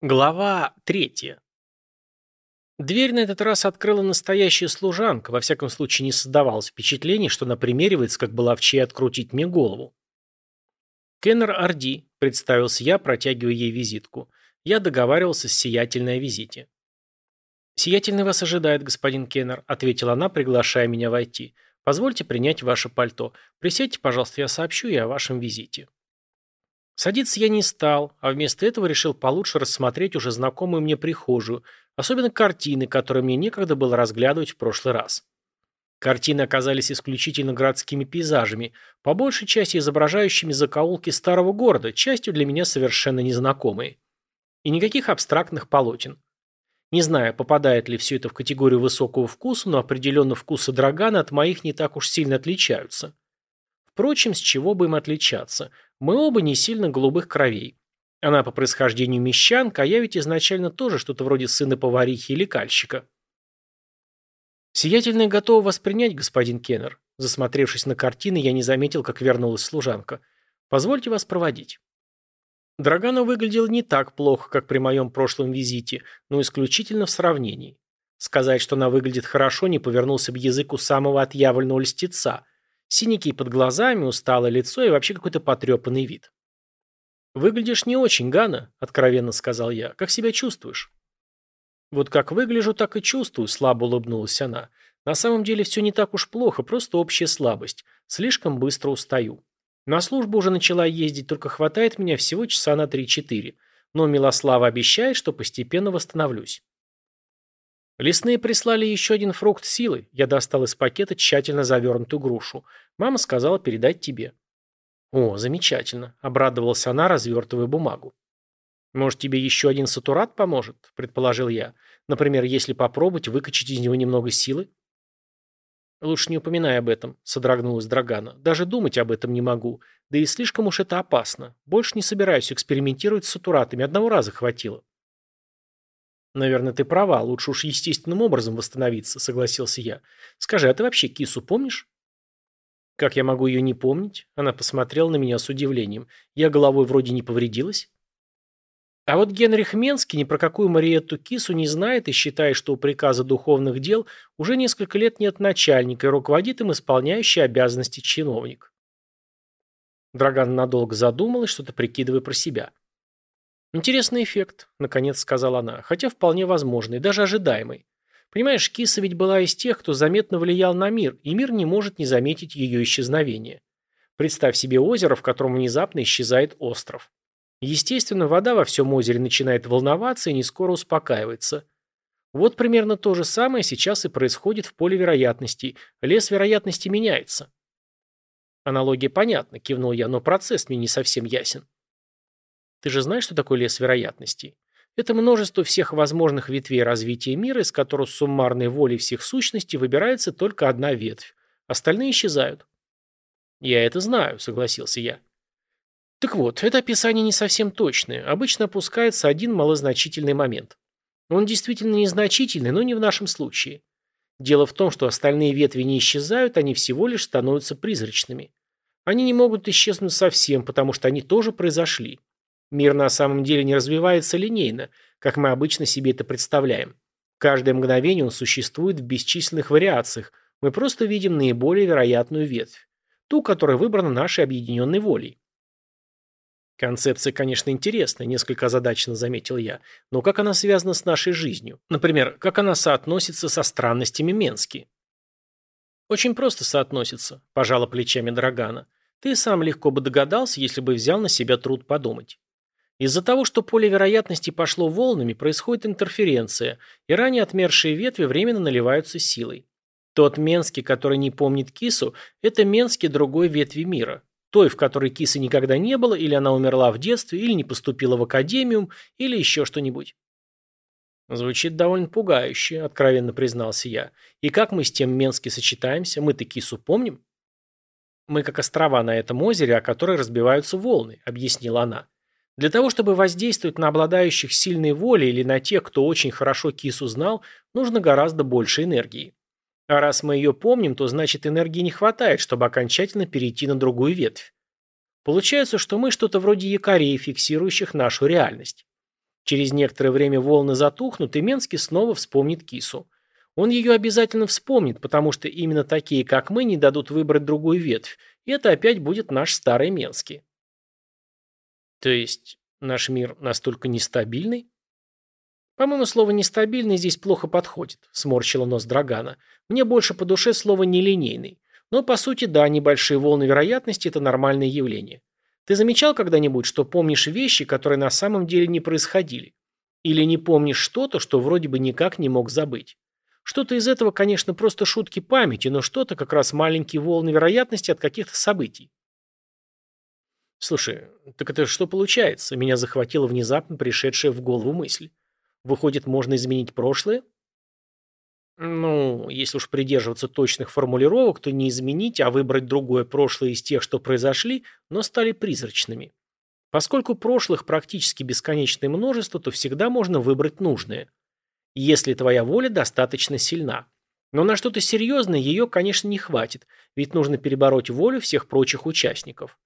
Глава третья. Дверь на этот раз открыла настоящая служанка, во всяком случае не создавалось впечатления, что она примеривается, как баловчей открутить мне голову. «Кеннер Орди», — представился я, протягивая ей визитку. Я договаривался с сиятельной о визите. «Сиятельный вас ожидает, господин Кеннер», — ответила она, приглашая меня войти. «Позвольте принять ваше пальто. Присядьте, пожалуйста, я сообщу ей о вашем визите». Садиться я не стал, а вместо этого решил получше рассмотреть уже знакомую мне прихожую, особенно картины, которые мне некогда было разглядывать в прошлый раз. Картины оказались исключительно городскими пейзажами, по большей части изображающими закоулки старого города, частью для меня совершенно незнакомые. И никаких абстрактных полотен. Не знаю, попадает ли все это в категорию высокого вкуса, но определенно вкусы Драгана от моих не так уж сильно отличаются. Впрочем, с чего бы им отличаться – мы оба не сильно голубых кровей. Она по происхождению мещанка, а я ведь изначально тоже что-то вроде сына поварихи или кальщика. Сиятельная готова воспринять, господин Кеннер. Засмотревшись на картины, я не заметил, как вернулась служанка. Позвольте вас проводить. Драгана выглядел не так плохо, как при моем прошлом визите, но исключительно в сравнении. Сказать, что она выглядит хорошо, не повернулся бы язык у самого отъявленного льстеца – Синяки под глазами, усталое лицо и вообще какой-то потрепанный вид. «Выглядишь не очень, Гана», — откровенно сказал я. «Как себя чувствуешь?» «Вот как выгляжу, так и чувствую», — слабо улыбнулась она. «На самом деле все не так уж плохо, просто общая слабость. Слишком быстро устаю. На службу уже начала ездить, только хватает меня всего часа на 3-4. Но Милослава обещает, что постепенно восстановлюсь». Лесные прислали еще один фрукт силы. Я достал из пакета тщательно завернутую грушу. Мама сказала передать тебе. О, замечательно. Обрадовалась она, развертывая бумагу. Может, тебе еще один сатурат поможет? Предположил я. Например, если попробовать выкачать из него немного силы? Лучше не упоминай об этом, содрогнулась Драгана. Даже думать об этом не могу. Да и слишком уж это опасно. Больше не собираюсь экспериментировать с сатуратами. Одного раза хватило. «Наверное, ты права, лучше уж естественным образом восстановиться», — согласился я. «Скажи, а ты вообще кису помнишь?» «Как я могу ее не помнить?» Она посмотрела на меня с удивлением. «Я головой вроде не повредилась?» А вот Генрих Менский ни про какую Мариетту Кису не знает и считает, что у приказа духовных дел уже несколько лет нет начальника и руководит им исполняющий обязанности чиновник. Драган надолго задумалась, что-то прикидывая про себя. «Интересный эффект», — наконец сказала она, хотя вполне возможный, даже ожидаемый. Понимаешь, киса ведь была из тех, кто заметно влиял на мир, и мир не может не заметить ее исчезновение. Представь себе озеро, в котором внезапно исчезает остров. Естественно, вода во всем озере начинает волноваться и не скоро успокаивается. Вот примерно то же самое сейчас и происходит в поле вероятностей. Лес вероятности меняется. Аналогия понятна, кивнул я, но процесс мне не совсем ясен. Ты же знаешь, что такое лес вероятностей? Это множество всех возможных ветвей развития мира, из которых суммарной волей всех сущностей выбирается только одна ветвь. Остальные исчезают. Я это знаю, согласился я. Так вот, это описание не совсем точное. Обычно опускается один малозначительный момент. Он действительно незначительный, но не в нашем случае. Дело в том, что остальные ветви не исчезают, они всего лишь становятся призрачными. Они не могут исчезнуть совсем, потому что они тоже произошли. Мир на самом деле не развивается линейно, как мы обычно себе это представляем. Каждое мгновение он существует в бесчисленных вариациях, мы просто видим наиболее вероятную ветвь, ту, которая выбрана нашей объединенной волей. Концепция, конечно, интересная, несколько озадаченно заметил я, но как она связана с нашей жизнью? Например, как она соотносится со странностями Менски? Очень просто соотносится, пожала плечами Драгана. Ты сам легко бы догадался, если бы взял на себя труд подумать. Из-за того, что поле вероятности пошло волнами, происходит интерференция, и ранее отмершие ветви временно наливаются силой. Тот Менский, который не помнит кису, это Менский другой ветви мира. Той, в которой кисы никогда не было, или она умерла в детстве, или не поступила в академиум, или еще что-нибудь. Звучит довольно пугающе, откровенно признался я. И как мы с тем Менски сочетаемся? Мы-то кису помним? Мы как острова на этом озере, о которой разбиваются волны, объяснила она. Для того, чтобы воздействовать на обладающих сильной волей или на тех, кто очень хорошо кису знал, нужно гораздо больше энергии. А раз мы ее помним, то значит энергии не хватает, чтобы окончательно перейти на другую ветвь. Получается, что мы что-то вроде якорей, фиксирующих нашу реальность. Через некоторое время волны затухнут, и Менский снова вспомнит кису. Он ее обязательно вспомнит, потому что именно такие, как мы, не дадут выбрать другую ветвь, и это опять будет наш старый Менский. То есть наш мир настолько нестабильный? По-моему, слово «нестабильный» здесь плохо подходит, сморщила нос Драгана. Мне больше по душе слово «нелинейный». Но, по сути, да, небольшие волны вероятности – это нормальное явление. Ты замечал когда-нибудь, что помнишь вещи, которые на самом деле не происходили? Или не помнишь что-то, что вроде бы никак не мог забыть? Что-то из этого, конечно, просто шутки памяти, но что-то как раз маленькие волны вероятности от каких-то событий. Слушай, так это что получается? Меня захватила внезапно пришедшая в голову мысль. Выходит, можно изменить прошлое? Ну, если уж придерживаться точных формулировок, то не изменить, а выбрать другое прошлое из тех, что произошли, но стали призрачными. Поскольку прошлых практически бесконечное множество, то всегда можно выбрать нужное. Если твоя воля достаточно сильна. Но на что-то серьезное ее, конечно, не хватит, ведь нужно перебороть волю всех прочих участников.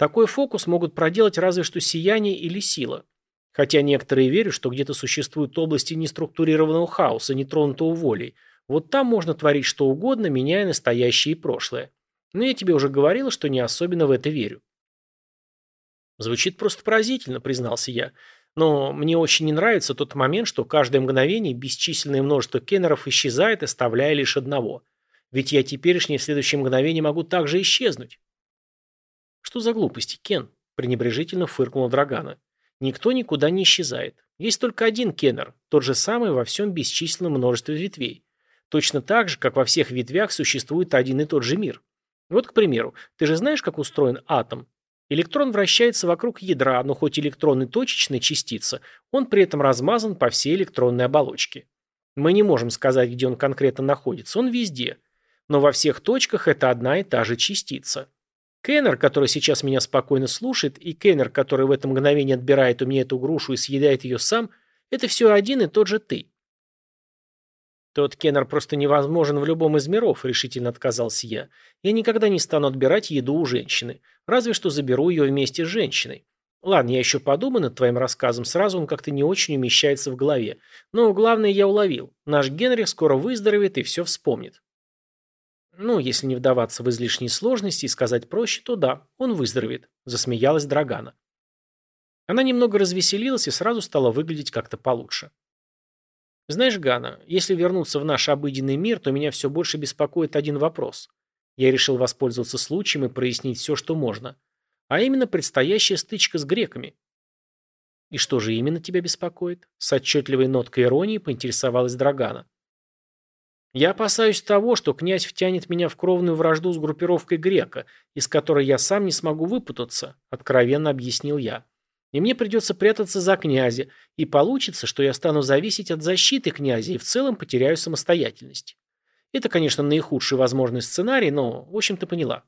Такой фокус могут проделать разве что сияние или сила. Хотя некоторые верят, что где-то существуют области неструктурированного хаоса, нетронутого волей. Вот там можно творить что угодно, меняя настоящее и прошлое. Но я тебе уже говорил, что не особенно в это верю. Звучит просто поразительно, признался я. Но мне очень не нравится тот момент, что каждое мгновение бесчисленное множество кеннеров исчезает, оставляя лишь одного. Ведь я теперешнее в следующее мгновение могу также исчезнуть. Что за глупости, Кен? пренебрежительно фыркнула Драгана. Никто никуда не исчезает. Есть только один Кеннер, тот же самый во всем бесчисленном множестве ветвей. Точно так же, как во всех ветвях существует один и тот же мир. Вот, к примеру, ты же знаешь, как устроен атом? Электрон вращается вокруг ядра, но хоть электрон и точечная частица, он при этом размазан по всей электронной оболочке. Мы не можем сказать, где он конкретно находится, он везде. Но во всех точках это одна и та же частица. Кеннер, который сейчас меня спокойно слушает, и Кеннер, который в это мгновение отбирает у меня эту грушу и съедает ее сам, это все один и тот же ты. Тот Кеннер просто невозможен в любом из миров, решительно отказался я. Я никогда не стану отбирать еду у женщины, разве что заберу ее вместе с женщиной. Ладно, я еще подумаю над твоим рассказом, сразу он как-то не очень умещается в голове. Но главное я уловил. Наш Генрих скоро выздоровеет и все вспомнит. Ну, если не вдаваться в излишние сложности и сказать проще, то да, он выздоровеет, засмеялась Драгана. Она немного развеселилась и сразу стала выглядеть как-то получше. Знаешь, Гана, если вернуться в наш обыденный мир, то меня все больше беспокоит один вопрос. Я решил воспользоваться случаем и прояснить все, что можно. А именно предстоящая стычка с греками. И что же именно тебя беспокоит? С отчетливой ноткой иронии поинтересовалась Драгана. Я опасаюсь того, что князь втянет меня в кровную вражду с группировкой грека, из которой я сам не смогу выпутаться, откровенно объяснил я. И мне придется прятаться за князя, и получится, что я стану зависеть от защиты князя и в целом потеряю самостоятельность. Это, конечно, наихудший возможный сценарий, но, в общем, ты поняла.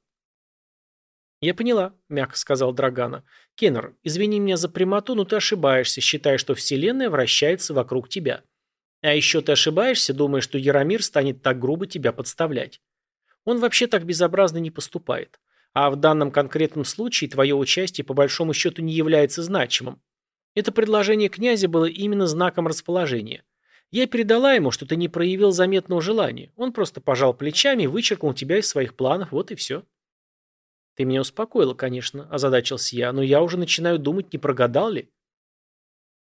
«Я поняла», — мягко сказал Драгана. «Кеннер, извини меня за прямоту, но ты ошибаешься, считая, что Вселенная вращается вокруг тебя. А еще ты ошибаешься, думая, что Яромир станет так грубо тебя подставлять. Он вообще так безобразно не поступает. А в данном конкретном случае твое участие по большому счету не является значимым. Это предложение князя было именно знаком расположения. Я передала ему, что ты не проявил заметного желания. Он просто пожал плечами и вычеркнул тебя из своих планов, вот и все. Ты меня успокоила, конечно, озадачился я, но я уже начинаю думать, не прогадал ли.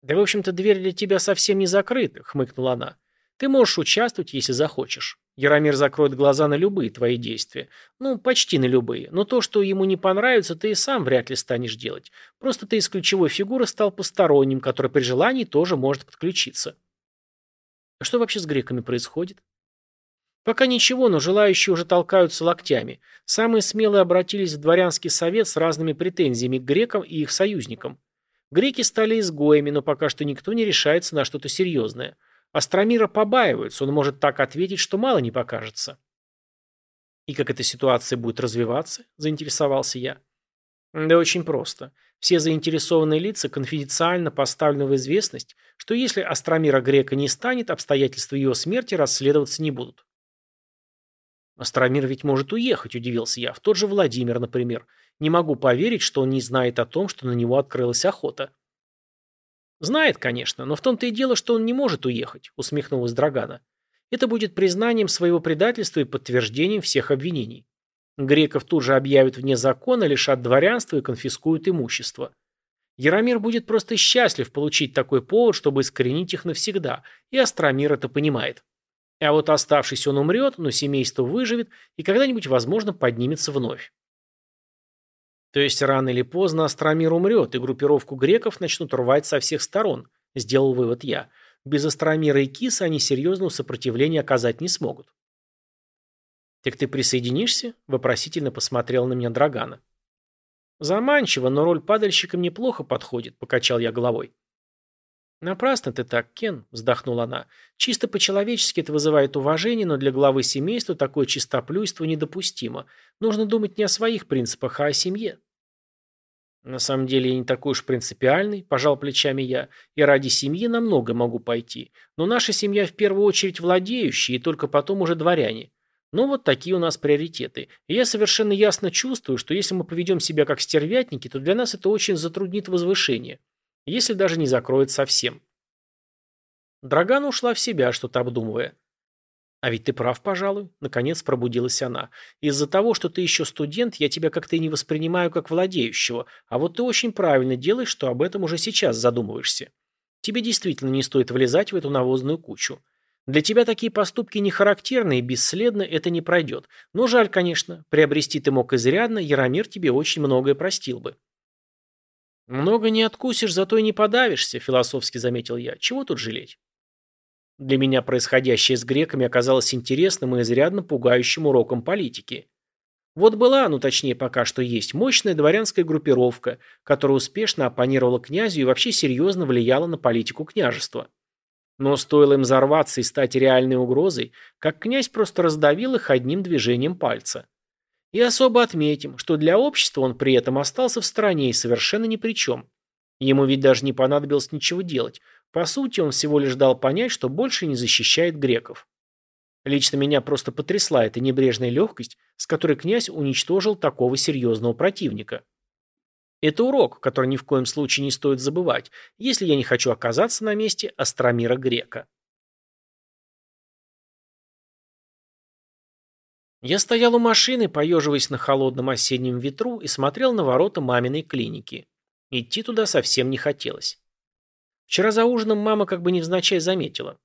«Да, в общем-то, дверь для тебя совсем не закрыта», — хмыкнула она. «Ты можешь участвовать, если захочешь. Яромир закроет глаза на любые твои действия. Ну, почти на любые. Но то, что ему не понравится, ты и сам вряд ли станешь делать. Просто ты из ключевой фигуры стал посторонним, который при желании тоже может подключиться». А что вообще с греками происходит? Пока ничего, но желающие уже толкаются локтями. Самые смелые обратились в дворянский совет с разными претензиями к грекам и их союзникам. Греки стали изгоями, но пока что никто не решается на что-то серьезное. Астромира побаиваются, он может так ответить, что мало не покажется. «И как эта ситуация будет развиваться?» – заинтересовался я. Да очень просто. Все заинтересованные лица конфиденциально поставлены в известность, что если Астромира Грека не станет, обстоятельства его смерти расследоваться не будут. Астромир ведь может уехать, удивился я, в тот же Владимир, например. Не могу поверить, что он не знает о том, что на него открылась охота. Знает, конечно, но в том-то и дело, что он не может уехать, усмехнулась Драгана. Это будет признанием своего предательства и подтверждением всех обвинений. Греков тут же объявят вне закона, лишат дворянства и конфискуют имущество. Яромир будет просто счастлив получить такой повод, чтобы искоренить их навсегда, и Астромир это понимает. А вот оставшись он умрет, но семейство выживет и когда-нибудь, возможно, поднимется вновь. То есть рано или поздно Астромир умрет, и группировку греков начнут рвать со всех сторон, сделал вывод я. Без Астромира и Киса они серьезного сопротивления оказать не смогут. «Так ты присоединишься?» – вопросительно посмотрел на меня Драгана. «Заманчиво, но роль падальщика мне плохо подходит», – покачал я головой. «Напрасно ты так, Кен», – вздохнула она. «Чисто по-человечески это вызывает уважение, но для главы семейства такое чистоплюйство недопустимо. Нужно думать не о своих принципах, а о семье». «На самом деле я не такой уж принципиальный», – пожал плечами я, – «и ради семьи намного могу пойти. Но наша семья в первую очередь владеющие, и только потом уже дворяне. Но вот такие у нас приоритеты. И я совершенно ясно чувствую, что если мы поведем себя как стервятники, то для нас это очень затруднит возвышение. Если даже не закроет совсем. Драгана ушла в себя, что-то обдумывая. «А ведь ты прав, пожалуй», — наконец пробудилась она. «Из-за того, что ты еще студент, я тебя как-то и не воспринимаю как владеющего, а вот ты очень правильно делаешь, что об этом уже сейчас задумываешься. Тебе действительно не стоит влезать в эту навозную кучу. Для тебя такие поступки не характерны, и бесследно это не пройдет. Но жаль, конечно, приобрести ты мог изрядно, Яромир тебе очень многое простил бы. «Много не откусишь, зато и не подавишься», — философски заметил я. «Чего тут жалеть?» Для меня происходящее с греками оказалось интересным и изрядно пугающим уроком политики. Вот была, ну точнее пока что есть, мощная дворянская группировка, которая успешно оппонировала князю и вообще серьезно влияла на политику княжества. Но стоило им взорваться и стать реальной угрозой, как князь просто раздавил их одним движением пальца. И особо отметим, что для общества он при этом остался в стороне и совершенно ни при чем. Ему ведь даже не понадобилось ничего делать. По сути, он всего лишь дал понять, что больше не защищает греков. Лично меня просто потрясла эта небрежная легкость, с которой князь уничтожил такого серьезного противника. Это урок, который ни в коем случае не стоит забывать, если я не хочу оказаться на месте Астромира Грека. Я стоял у машины, поеживаясь на холодном осеннем ветру и смотрел на ворота маминой клиники. Идти туда совсем не хотелось. Вчера за ужином мама как бы невзначай заметила.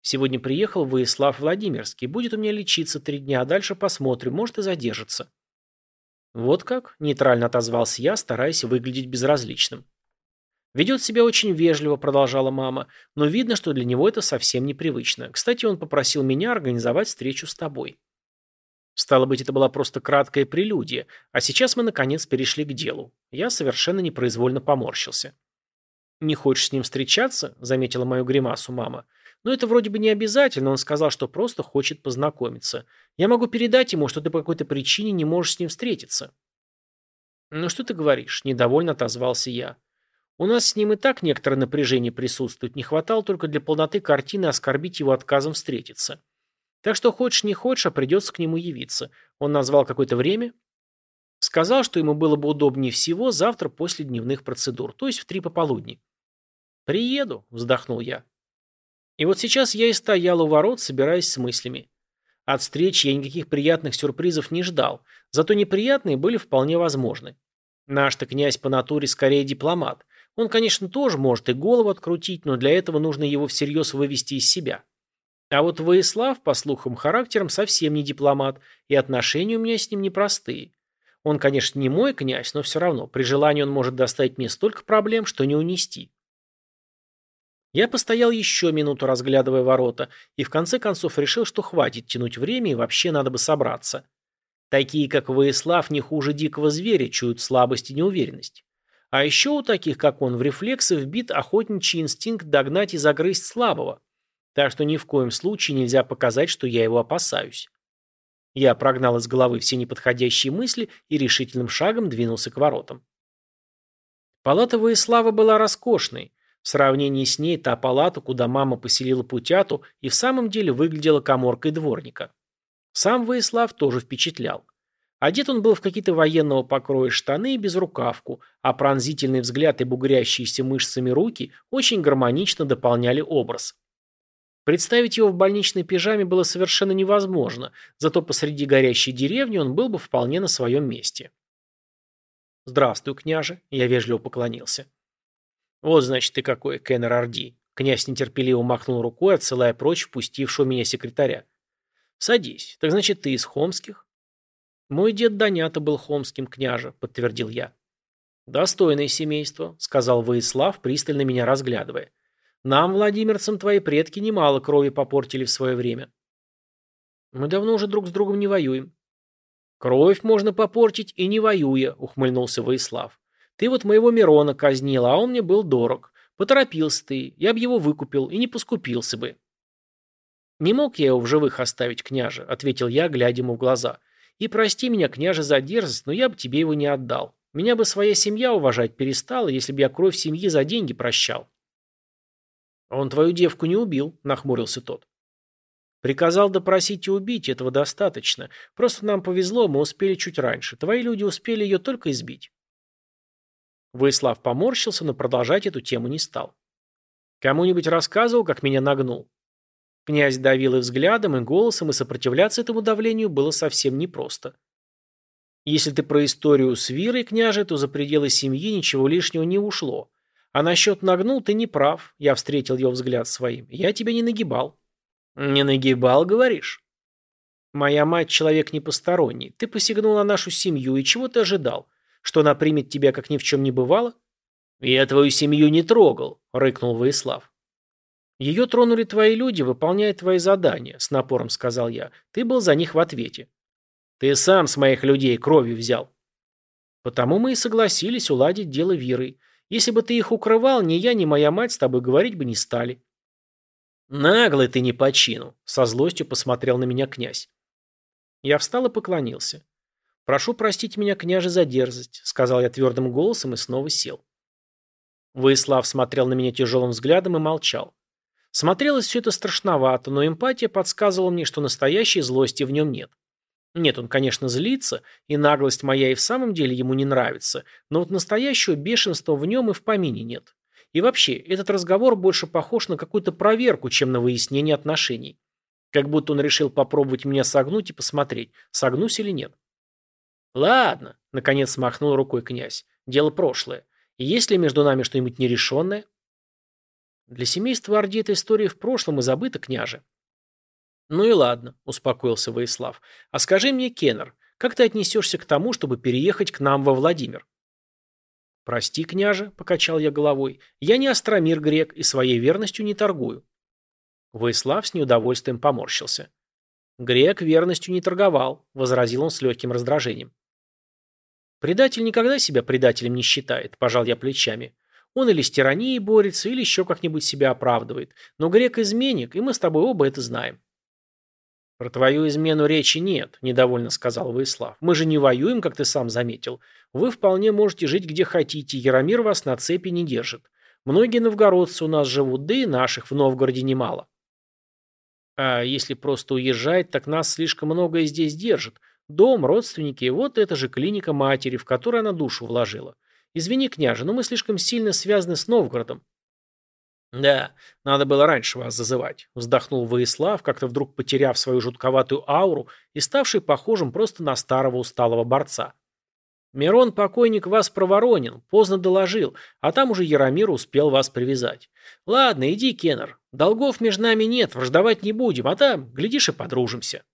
Сегодня приехал Воислав Владимирский, будет у меня лечиться три дня, а дальше посмотрим, может и задержится. «Вот как?» – нейтрально отозвался я, стараясь выглядеть безразличным. «Ведет себя очень вежливо», – продолжала мама, – «но видно, что для него это совсем непривычно. Кстати, он попросил меня организовать встречу с тобой». Стало быть, это была просто краткая прелюдия, а сейчас мы, наконец, перешли к делу. Я совершенно непроизвольно поморщился. «Не хочешь с ним встречаться?» – заметила мою гримасу мама. Но это вроде бы не обязательно, он сказал, что просто хочет познакомиться. Я могу передать ему, что ты по какой-то причине не можешь с ним встретиться. Ну что ты говоришь? Недовольно отозвался я. У нас с ним и так некоторое напряжение присутствует, не хватало только для полноты картины оскорбить его отказом встретиться. Так что хочешь не хочешь, а придется к нему явиться. Он назвал какое-то время. Сказал, что ему было бы удобнее всего завтра после дневных процедур, то есть в три пополудни. «Приеду», — вздохнул я. И вот сейчас я и стоял у ворот, собираясь с мыслями. От встречи я никаких приятных сюрпризов не ждал, зато неприятные были вполне возможны. Наш-то князь по натуре скорее дипломат. Он, конечно, тоже может и голову открутить, но для этого нужно его всерьез вывести из себя. А вот Воислав, по слухам, характером совсем не дипломат, и отношения у меня с ним непростые. Он, конечно, не мой князь, но все равно, при желании он может доставить мне столько проблем, что не унести. Я постоял еще минуту, разглядывая ворота, и в конце концов решил, что хватит тянуть время и вообще надо бы собраться. Такие, как Воислав, не хуже дикого зверя, чуют слабость и неуверенность. А еще у таких, как он, в рефлексы вбит охотничий инстинкт догнать и загрызть слабого. Так что ни в коем случае нельзя показать, что я его опасаюсь. Я прогнал из головы все неподходящие мысли и решительным шагом двинулся к воротам. Палата Воислава была роскошной, в сравнении с ней та палата, куда мама поселила путяту, и в самом деле выглядела коморкой дворника. Сам Воислав тоже впечатлял. Одет он был в какие-то военного покроя штаны и безрукавку, а пронзительный взгляд и бугрящиеся мышцами руки очень гармонично дополняли образ. Представить его в больничной пижаме было совершенно невозможно, зато посреди горящей деревни он был бы вполне на своем месте. «Здравствуй, княже», — я вежливо поклонился. «Вот, значит, ты какой, Кеннер Орди». Князь нетерпеливо махнул рукой, отсылая прочь впустившего меня секретаря. «Садись. Так значит, ты из Хомских?» «Мой дед Данята был хомским княже», — подтвердил я. «Достойное семейство», — сказал Воислав, пристально меня разглядывая. «Нам, владимирцам, твои предки немало крови попортили в свое время». «Мы давно уже друг с другом не воюем». «Кровь можно попортить и не воюя», — ухмыльнулся Воислав. «Ты вот моего Мирона казнил, а он мне был дорог. Поторопился ты, я бы его выкупил и не поскупился бы. Не мог я его в живых оставить, княже, ответил я, глядя ему в глаза. И прости меня, княже, за дерзость, но я бы тебе его не отдал. Меня бы своя семья уважать перестала, если бы я кровь семьи за деньги прощал. Он твою девку не убил, нахмурился тот. Приказал допросить и убить, этого достаточно. Просто нам повезло, мы успели чуть раньше. Твои люди успели ее только избить. Выслав поморщился, но продолжать эту тему не стал. Кому-нибудь рассказывал, как меня нагнул? Князь давил и взглядом, и голосом, и сопротивляться этому давлению было совсем непросто. Если ты про историю с Вирой, княже, то за пределы семьи ничего лишнего не ушло. А насчет нагнул ты не прав, я встретил его взгляд своим. Я тебя не нагибал. Не нагибал, говоришь? Моя мать человек не посторонний. Ты посягнул на нашу семью, и чего ты ожидал? Что она примет тебя, как ни в чем не бывало? Я твою семью не трогал, рыкнул Воислав. Ее тронули твои люди, выполняя твои задания, с напором сказал я. Ты был за них в ответе. Ты сам с моих людей кровью взял. Потому мы и согласились уладить дело Виры. Если бы ты их укрывал, ни я, ни моя мать с тобой говорить бы не стали. Наглый ты не по чину, со злостью посмотрел на меня князь. Я встал и поклонился. «Прошу простить меня, княже, за дерзость», — сказал я твердым голосом и снова сел. Выслав смотрел на меня тяжелым взглядом и молчал. Смотрелось все это страшновато, но эмпатия подсказывала мне, что настоящей злости в нем нет. Нет, он, конечно, злится, и наглость моя и в самом деле ему не нравится, но вот настоящего бешенства в нем и в помине нет. И вообще, этот разговор больше похож на какую-то проверку, чем на выяснение отношений. Как будто он решил попробовать меня согнуть и посмотреть, согнусь или нет. «Ладно», — наконец смахнул рукой князь, — «дело прошлое. Есть ли между нами что-нибудь нерешенное?» «Для семейства Орди эта история в прошлом и забыта, княже». «Ну и ладно», — успокоился Воислав. «А скажи мне, Кеннер, как ты отнесешься к тому, чтобы переехать к нам во Владимир?» «Прости, княже», — покачал я головой, — «я не Остромир грек и своей верностью не торгую». Воислав с неудовольствием поморщился. «Грек верностью не торговал», — возразил он с легким раздражением. Предатель никогда себя предателем не считает, пожал я плечами. Он или с тиранией борется, или еще как-нибудь себя оправдывает. Но грек изменник, и мы с тобой оба это знаем. Про твою измену речи нет, недовольно сказал Воислав. Мы же не воюем, как ты сам заметил. Вы вполне можете жить где хотите, Яромир вас на цепи не держит. Многие новгородцы у нас живут, да и наших в Новгороде немало. А если просто уезжать, так нас слишком многое здесь держит. Дом, родственники, вот это же клиника матери, в которой она душу вложила. Извини, княже, но мы слишком сильно связаны с Новгородом. Да, надо было раньше вас зазывать, вздохнул Воислав, как-то вдруг потеряв свою жутковатую ауру и ставший похожим просто на старого усталого борца. Мирон, покойник, вас проворонил, поздно доложил, а там уже Яромир успел вас привязать. Ладно, иди, Кеннер, долгов между нами нет, враждовать не будем, а там, глядишь, и подружимся.